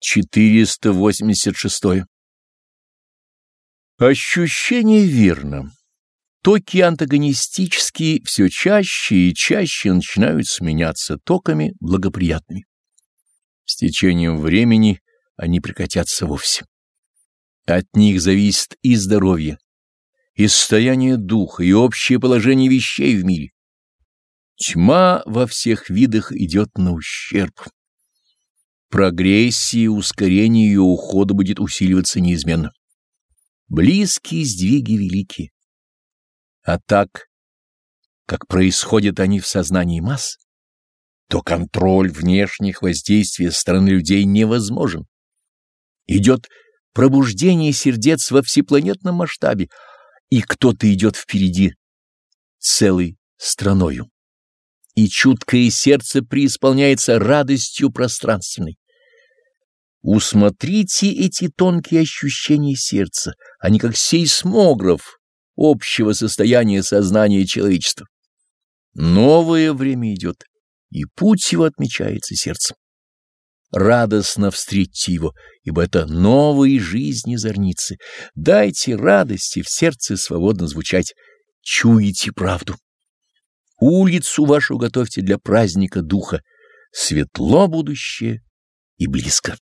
486. Ощущение верно. Токи антагонистические все чаще и чаще начинают сменяться токами благоприятными. С течением времени они прекратятся вовсе. От них зависит и здоровье, и состояние духа, и общее положение вещей в мире. Тьма во всех видах идет на ущерб. Прогрессия и ее ухода будет усиливаться неизменно. Близкие сдвиги велики. А так, как происходят они в сознании масс, то контроль внешних воздействий со стороны людей невозможен. Идет пробуждение сердец во всепланетном масштабе, и кто-то идет впереди целой страною. И чуткое сердце преисполняется радостью пространственной. Усмотрите эти тонкие ощущения сердца, они как сейсмограф общего состояния сознания человечества. Новое время идет, и путь его отмечается сердцем. Радостно встретьте его, ибо это новые жизни зорницы. Дайте радости в сердце свободно звучать. Чуете правду. Улицу вашу готовьте для праздника духа. Светло будущее и близко.